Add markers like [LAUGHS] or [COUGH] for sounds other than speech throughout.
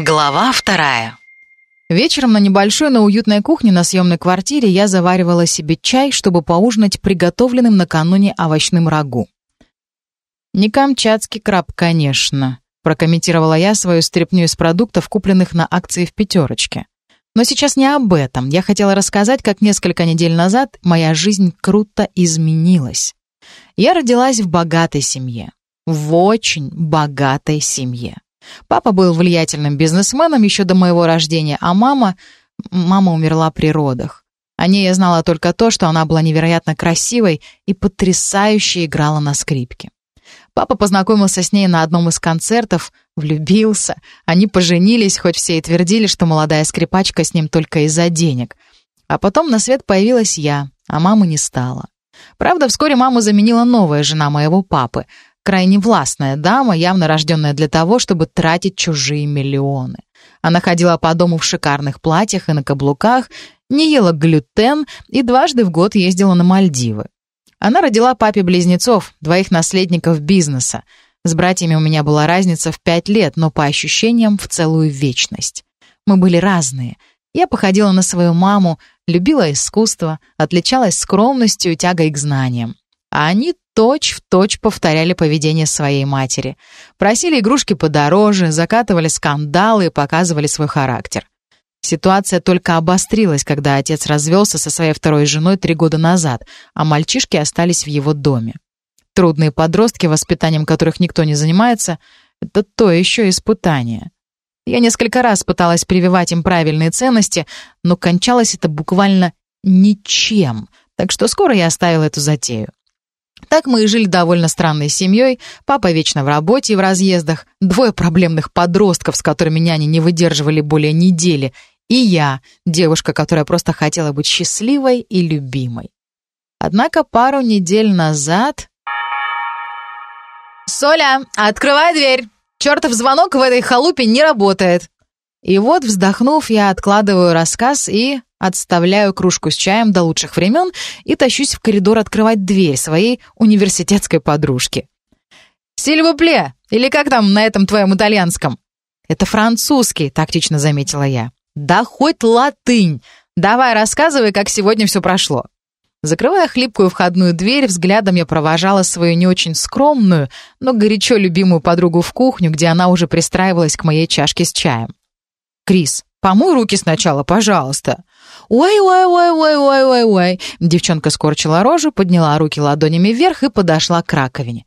Глава вторая. Вечером на небольшой, но уютной кухне на съемной квартире я заваривала себе чай, чтобы поужинать приготовленным накануне овощным рагу. «Не камчатский краб, конечно», — прокомментировала я свою стряпню из продуктов, купленных на акции в «пятерочке». Но сейчас не об этом. Я хотела рассказать, как несколько недель назад моя жизнь круто изменилась. Я родилась в богатой семье. В очень богатой семье. Папа был влиятельным бизнесменом еще до моего рождения, а мама... Мама умерла при родах. О ней я знала только то, что она была невероятно красивой и потрясающе играла на скрипке. Папа познакомился с ней на одном из концертов, влюбился. Они поженились, хоть все и твердили, что молодая скрипачка с ним только из-за денег. А потом на свет появилась я, а мамы не стало. Правда, вскоре маму заменила новая жена моего папы, крайне властная дама, явно рожденная для того, чтобы тратить чужие миллионы. Она ходила по дому в шикарных платьях и на каблуках, не ела глютен и дважды в год ездила на Мальдивы. Она родила папе близнецов, двоих наследников бизнеса. С братьями у меня была разница в пять лет, но по ощущениям в целую вечность. Мы были разные. Я походила на свою маму, любила искусство, отличалась скромностью и тягой к знаниям. А они точь-в-точь повторяли поведение своей матери. Просили игрушки подороже, закатывали скандалы и показывали свой характер. Ситуация только обострилась, когда отец развелся со своей второй женой три года назад, а мальчишки остались в его доме. Трудные подростки, воспитанием которых никто не занимается, это то еще испытание. Я несколько раз пыталась прививать им правильные ценности, но кончалось это буквально ничем, так что скоро я оставила эту затею. Так мы и жили довольно странной семьей, папа вечно в работе и в разъездах, двое проблемных подростков, с которыми няни не выдерживали более недели, и я, девушка, которая просто хотела быть счастливой и любимой. Однако пару недель назад... «Соля, открывай дверь! Чертов звонок в этой халупе не работает!» И вот, вздохнув, я откладываю рассказ и Отставляю кружку с чаем до лучших времен и тащусь в коридор открывать дверь своей университетской подружки. «Сильвупле! Или как там на этом твоем итальянском?» «Это французский», — тактично заметила я. «Да хоть латынь! Давай рассказывай, как сегодня все прошло». Закрывая хлипкую входную дверь, взглядом я провожала свою не очень скромную, но горячо любимую подругу в кухню, где она уже пристраивалась к моей чашке с чаем. «Крис, помой руки сначала, пожалуйста». «Ой-ой-ой-ой-ой-ой-ой!» Девчонка скорчила рожу, подняла руки ладонями вверх и подошла к раковине.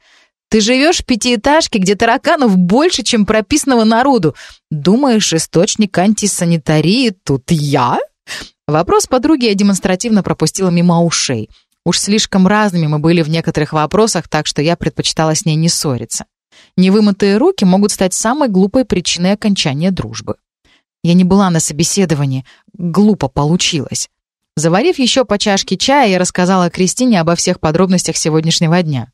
«Ты живешь в пятиэтажке, где тараканов больше, чем прописанного народу. Думаешь, источник антисанитарии тут я?» Вопрос подруги я демонстративно пропустила мимо ушей. Уж слишком разными мы были в некоторых вопросах, так что я предпочитала с ней не ссориться. Невымытые руки могут стать самой глупой причиной окончания дружбы. Я не была на собеседовании. Глупо получилось. Заварив еще по чашке чая, я рассказала Кристине обо всех подробностях сегодняшнего дня.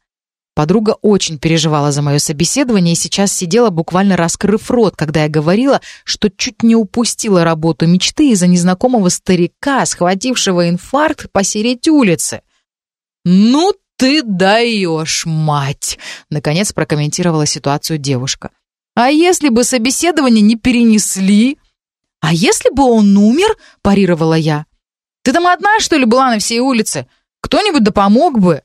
Подруга очень переживала за мое собеседование и сейчас сидела, буквально раскрыв рот, когда я говорила, что чуть не упустила работу мечты из-за незнакомого старика, схватившего инфаркт посередь улицы. «Ну ты даешь, мать!» — наконец прокомментировала ситуацию девушка. «А если бы собеседование не перенесли?» «А если бы он умер?» – парировала я. «Ты там одна, что ли, была на всей улице? Кто-нибудь да помог бы!»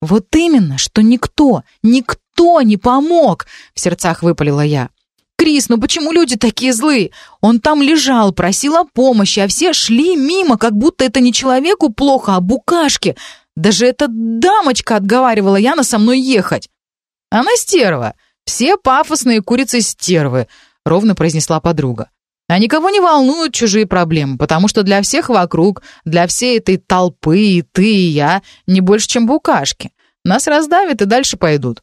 «Вот именно, что никто, никто не помог!» – в сердцах выпалила я. «Крис, ну почему люди такие злые? Он там лежал, просил о помощи, а все шли мимо, как будто это не человеку плохо, а букашке. Даже эта дамочка отговаривала Яна со мной ехать». «Она стерва. Все пафосные курицы стервы», — ровно произнесла подруга. А никого не волнуют чужие проблемы, потому что для всех вокруг, для всей этой толпы и ты, и я не больше, чем букашки. Нас раздавят и дальше пойдут.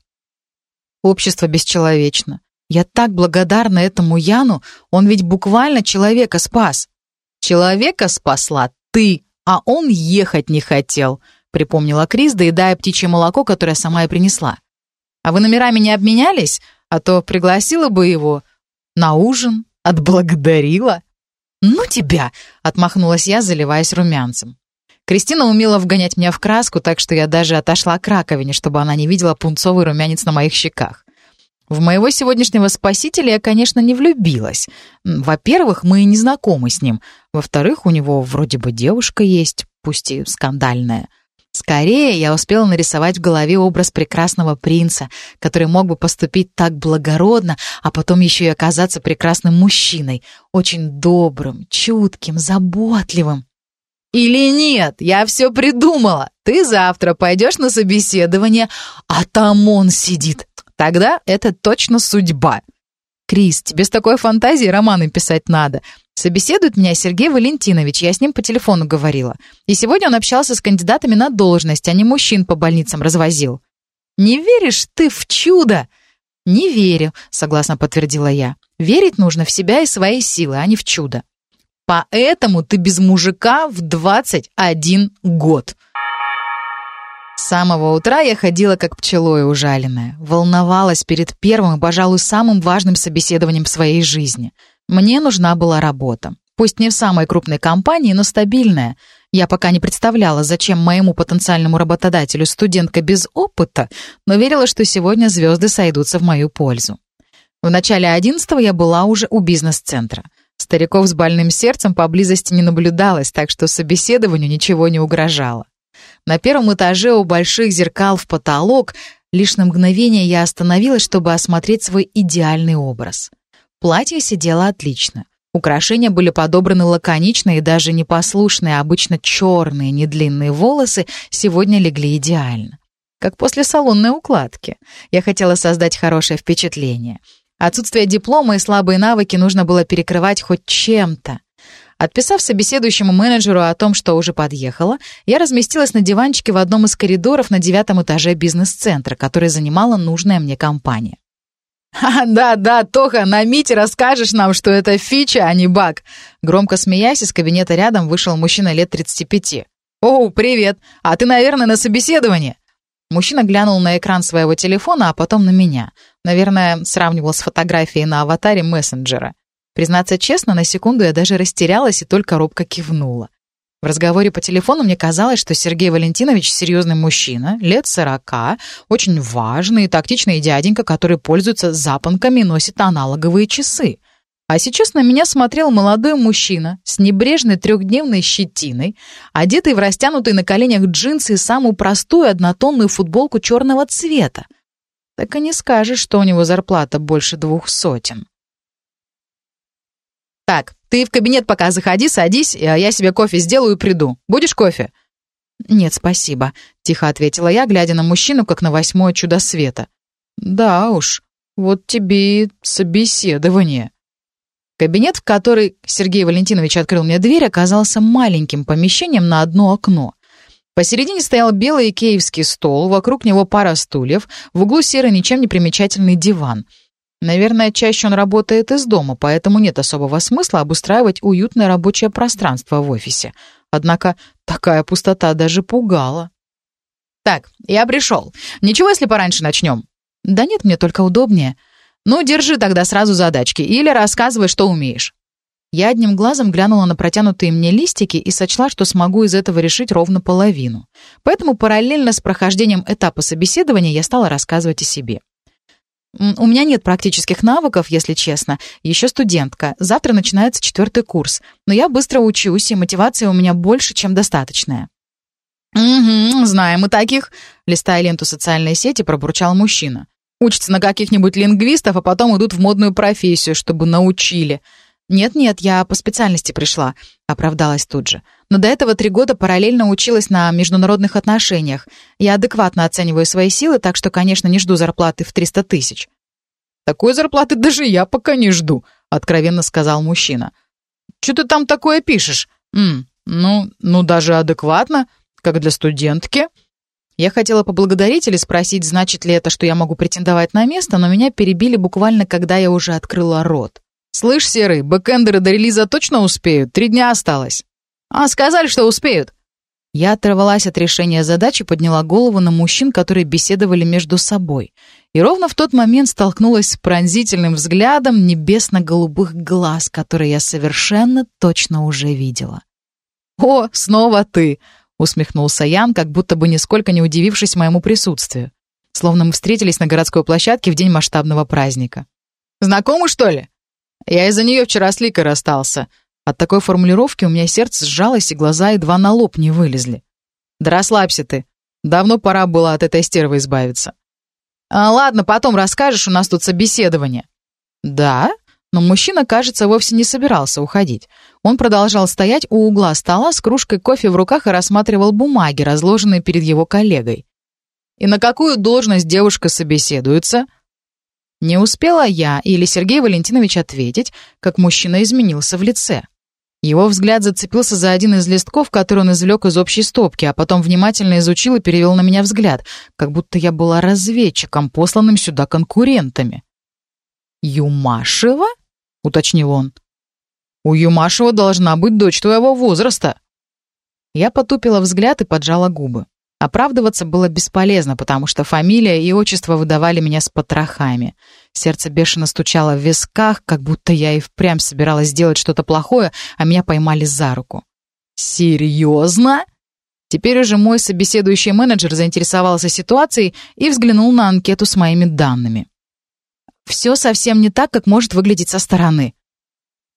Общество бесчеловечно. Я так благодарна этому Яну, он ведь буквально человека спас. Человека спасла ты, а он ехать не хотел, припомнила Крис, доедая птичье молоко, которое сама и принесла. А вы номерами не обменялись? А то пригласила бы его на ужин, Отблагодарила? Ну тебя, отмахнулась я, заливаясь румянцем. Кристина умела вгонять меня в краску, так что я даже отошла к раковине, чтобы она не видела пунцовый румянец на моих щеках. В моего сегодняшнего спасителя я, конечно, не влюбилась. Во-первых, мы не знакомы с ним. Во-вторых, у него вроде бы девушка есть, пусть и скандальная. Скорее, я успела нарисовать в голове образ прекрасного принца, который мог бы поступить так благородно, а потом еще и оказаться прекрасным мужчиной, очень добрым, чутким, заботливым. «Или нет, я все придумала. Ты завтра пойдешь на собеседование, а там он сидит, Тогда это точно судьба. Крис, тебе с такой фантазией романы писать надо. Собеседует меня Сергей Валентинович, я с ним по телефону говорила. И сегодня он общался с кандидатами на должность, а не мужчин по больницам развозил. Не веришь ты в чудо? Не верю, согласно подтвердила я. Верить нужно в себя и свои силы, а не в чудо. Поэтому ты без мужика в 21 год. С самого утра я ходила как пчелой ужаленная. Волновалась перед первым и, пожалуй, самым важным собеседованием в своей жизни. Мне нужна была работа. Пусть не в самой крупной компании, но стабильная. Я пока не представляла, зачем моему потенциальному работодателю студентка без опыта, но верила, что сегодня звезды сойдутся в мою пользу. В начале одиннадцатого я была уже у бизнес-центра. Стариков с больным сердцем поблизости не наблюдалось, так что собеседованию ничего не угрожало. На первом этаже у больших зеркал в потолок лишь на мгновение я остановилась, чтобы осмотреть свой идеальный образ. Платье сидело отлично. Украшения были подобраны лаконично и даже непослушные, обычно черные, недлинные волосы сегодня легли идеально. Как после салонной укладки. Я хотела создать хорошее впечатление. Отсутствие диплома и слабые навыки нужно было перекрывать хоть чем-то. Отписав собеседующему менеджеру о том, что уже подъехала, я разместилась на диванчике в одном из коридоров на девятом этаже бизнес-центра, который занимала нужная мне компания. «Ха, [LAUGHS] да, да, Тоха, на Мите расскажешь нам, что это фича, а не баг!» Громко смеясь, из кабинета рядом вышел мужчина лет 35. «Оу, привет! А ты, наверное, на собеседовании?» Мужчина глянул на экран своего телефона, а потом на меня. Наверное, сравнивал с фотографией на аватаре мессенджера. Признаться честно, на секунду я даже растерялась и только робко кивнула. В разговоре по телефону мне казалось, что Сергей Валентинович серьезный мужчина, лет сорока, очень важный и тактичный дяденька, который пользуется запонками и носит аналоговые часы. А сейчас на меня смотрел молодой мужчина с небрежной трехдневной щетиной, одетый в растянутые на коленях джинсы и самую простую однотонную футболку черного цвета. Так и не скажешь, что у него зарплата больше двух сотен. «Так, ты в кабинет пока заходи, садись, а я себе кофе сделаю и приду. Будешь кофе?» «Нет, спасибо», — тихо ответила я, глядя на мужчину, как на восьмое чудо света. «Да уж, вот тебе и собеседование». Кабинет, в который Сергей Валентинович открыл мне дверь, оказался маленьким помещением на одно окно. Посередине стоял белый икеевский стол, вокруг него пара стульев, в углу серый ничем не примечательный диван — Наверное, чаще он работает из дома, поэтому нет особого смысла обустраивать уютное рабочее пространство в офисе. Однако такая пустота даже пугала. «Так, я пришел. Ничего, если пораньше начнем?» «Да нет, мне только удобнее». «Ну, держи тогда сразу задачки или рассказывай, что умеешь». Я одним глазом глянула на протянутые мне листики и сочла, что смогу из этого решить ровно половину. Поэтому параллельно с прохождением этапа собеседования я стала рассказывать о себе. У меня нет практических навыков, если честно. Еще студентка. Завтра начинается четвертый курс. Но я быстро учусь, и мотивация у меня больше, чем достаточная. «Угу, знаем мы таких», — листая ленту социальной сети, пробурчал мужчина. «Учатся на каких-нибудь лингвистов, а потом идут в модную профессию, чтобы научили. «Нет-нет, я по специальности пришла», — оправдалась тут же. «Но до этого три года параллельно училась на международных отношениях. Я адекватно оцениваю свои силы, так что, конечно, не жду зарплаты в 300 тысяч». «Такой зарплаты даже я пока не жду», — откровенно сказал мужчина. «Что ты там такое пишешь?» «М, ну, ну, даже адекватно, как для студентки». Я хотела поблагодарить или спросить, значит ли это, что я могу претендовать на место, но меня перебили буквально, когда я уже открыла рот. «Слышь, Серый, бэкэндеры до релиза точно успеют? Три дня осталось». «А, сказали, что успеют». Я оторвалась от решения задачи, подняла голову на мужчин, которые беседовали между собой. И ровно в тот момент столкнулась с пронзительным взглядом небесно-голубых глаз, которые я совершенно точно уже видела. «О, снова ты!» — усмехнулся Ян, как будто бы нисколько не удивившись моему присутствию. словно мы встретились на городской площадке в день масштабного праздника. «Знакомы, что ли?» «Я из-за нее вчера с Ликой расстался». От такой формулировки у меня сердце сжалось, и глаза едва на лоб не вылезли. «Да расслабься ты. Давно пора было от этой стервы избавиться». А, «Ладно, потом расскажешь, у нас тут собеседование». «Да?» Но мужчина, кажется, вовсе не собирался уходить. Он продолжал стоять у угла стола с кружкой кофе в руках и рассматривал бумаги, разложенные перед его коллегой. «И на какую должность девушка собеседуется?» Не успела я или Сергей Валентинович ответить, как мужчина изменился в лице. Его взгляд зацепился за один из листков, который он извлек из общей стопки, а потом внимательно изучил и перевел на меня взгляд, как будто я была разведчиком, посланным сюда конкурентами. «Юмашева?» — уточнил он. «У Юмашева должна быть дочь твоего возраста». Я потупила взгляд и поджала губы. Оправдываться было бесполезно, потому что фамилия и отчество выдавали меня с потрохами. Сердце бешено стучало в висках, как будто я и впрямь собиралась сделать что-то плохое, а меня поймали за руку. «Серьезно?» Теперь уже мой собеседующий менеджер заинтересовался ситуацией и взглянул на анкету с моими данными. Все совсем не так, как может выглядеть со стороны.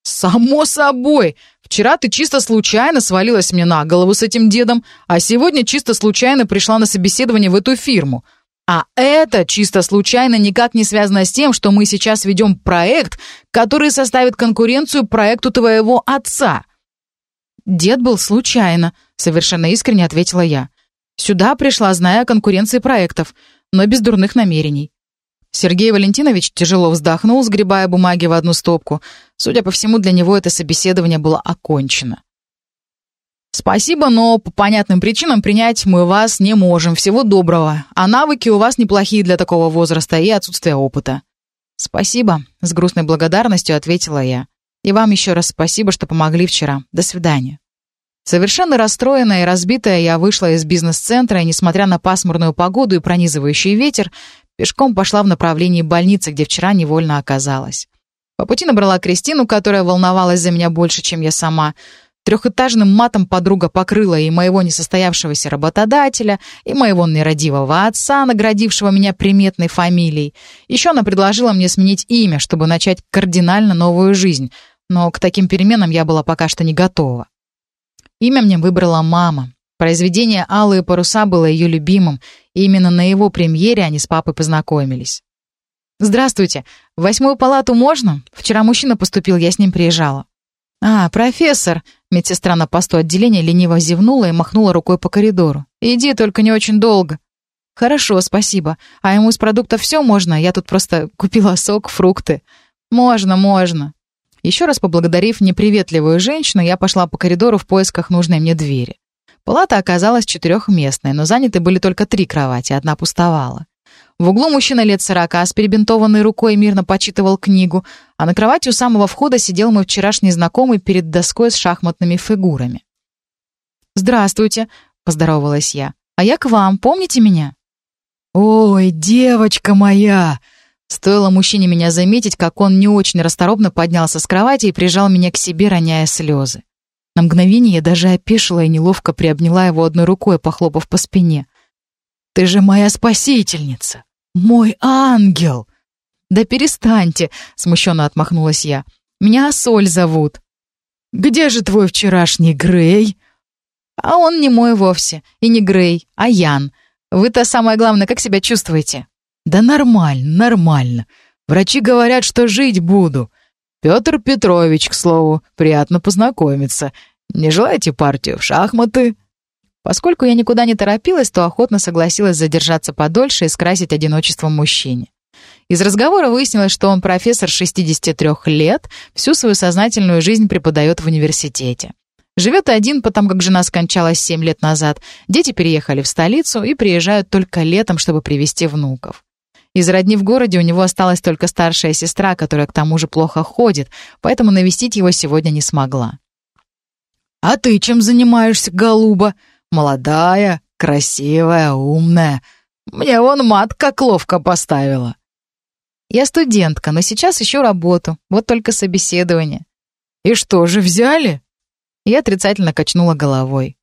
«Само собой! Вчера ты чисто случайно свалилась мне на голову с этим дедом, а сегодня чисто случайно пришла на собеседование в эту фирму. А это чисто случайно никак не связано с тем, что мы сейчас ведем проект, который составит конкуренцию проекту твоего отца». «Дед был случайно», — совершенно искренне ответила я. «Сюда пришла, зная о конкуренции проектов, но без дурных намерений. Сергей Валентинович тяжело вздохнул, сгребая бумаги в одну стопку. Судя по всему, для него это собеседование было окончено. «Спасибо, но по понятным причинам принять мы вас не можем. Всего доброго. А навыки у вас неплохие для такого возраста и отсутствие опыта». «Спасибо», — с грустной благодарностью ответила я. «И вам еще раз спасибо, что помогли вчера. До свидания». Совершенно расстроенная и разбитая, я вышла из бизнес-центра, и, несмотря на пасмурную погоду и пронизывающий ветер, Пешком пошла в направлении больницы, где вчера невольно оказалась. По пути набрала Кристину, которая волновалась за меня больше, чем я сама. Трехэтажным матом подруга покрыла и моего несостоявшегося работодателя, и моего нерадивого отца, наградившего меня приметной фамилией. Еще она предложила мне сменить имя, чтобы начать кардинально новую жизнь, но к таким переменам я была пока что не готова. Имя мне выбрала мама. Произведение «Алые паруса» было ее любимым, и именно на его премьере они с папой познакомились. «Здравствуйте. В восьмую палату можно? Вчера мужчина поступил, я с ним приезжала». «А, профессор!» Медсестра на посту отделения лениво зевнула и махнула рукой по коридору. «Иди, только не очень долго». «Хорошо, спасибо. А ему из продуктов все можно? Я тут просто купила сок, фрукты». «Можно, можно». Еще раз поблагодарив неприветливую женщину, я пошла по коридору в поисках нужной мне двери. Палата оказалась четырехместной, но заняты были только три кровати, одна пустовала. В углу мужчина лет сорока с перебинтованной рукой мирно почитывал книгу, а на кровати у самого входа сидел мой вчерашний знакомый перед доской с шахматными фигурами. «Здравствуйте», — поздоровалась я. «А я к вам, помните меня?» «Ой, девочка моя!» Стоило мужчине меня заметить, как он не очень расторопно поднялся с кровати и прижал меня к себе, роняя слезы. На мгновение я даже опешила и неловко приобняла его одной рукой, похлопав по спине. «Ты же моя спасительница! Мой ангел!» «Да перестаньте!» — смущенно отмахнулась я. «Меня Соль зовут». «Где же твой вчерашний Грей?» «А он не мой вовсе. И не Грей, а Ян. Вы-то самое главное, как себя чувствуете?» «Да нормально, нормально. Врачи говорят, что жить буду. Петр Петрович, к слову, приятно познакомиться. Не желаете партию в шахматы?» Поскольку я никуда не торопилась, то охотно согласилась задержаться подольше и скрасить одиночество мужчине. Из разговора выяснилось, что он профессор 63 лет, всю свою сознательную жизнь преподает в университете. Живет один, потому как жена скончалась 7 лет назад, дети переехали в столицу и приезжают только летом, чтобы привести внуков. Из родни в городе у него осталась только старшая сестра, которая к тому же плохо ходит, поэтому навестить его сегодня не смогла. «А ты чем занимаешься, голуба? Молодая, красивая, умная. Мне вон мат как ловко поставила». «Я студентка, но сейчас ищу работу. Вот только собеседование». «И что же, взяли?» Я отрицательно качнула головой.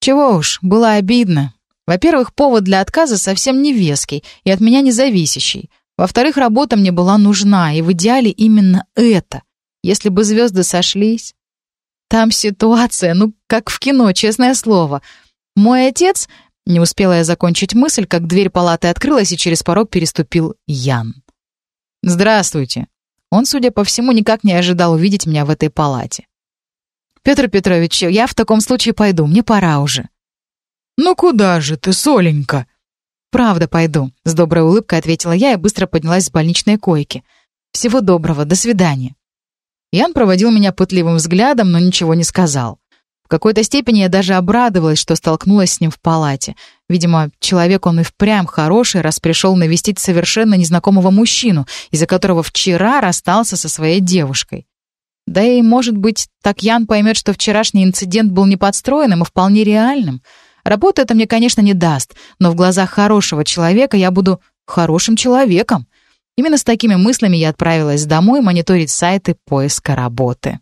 «Чего уж, было обидно. Во-первых, повод для отказа совсем не веский и от меня не зависящий. Во-вторых, работа мне была нужна, и в идеале именно это. Если бы звезды сошлись... Там ситуация, ну, как в кино, честное слово. Мой отец... Не успела я закончить мысль, как дверь палаты открылась, и через порог переступил Ян. «Здравствуйте». Он, судя по всему, никак не ожидал увидеть меня в этой палате. «Петр Петрович, я в таком случае пойду, мне пора уже». «Ну куда же ты, Соленька?» «Правда пойду», — с доброй улыбкой ответила я и быстро поднялась с больничной койки. «Всего доброго, до свидания». Ян проводил меня пытливым взглядом, но ничего не сказал. В какой-то степени я даже обрадовалась, что столкнулась с ним в палате. Видимо, человек он и впрямь хороший, раз пришел навестить совершенно незнакомого мужчину, из-за которого вчера расстался со своей девушкой. Да и, может быть, так Ян поймет, что вчерашний инцидент был не подстроенным, а вполне реальным. Работу это мне, конечно, не даст, но в глазах хорошего человека я буду хорошим человеком. Именно с такими мыслями я отправилась домой мониторить сайты поиска работы.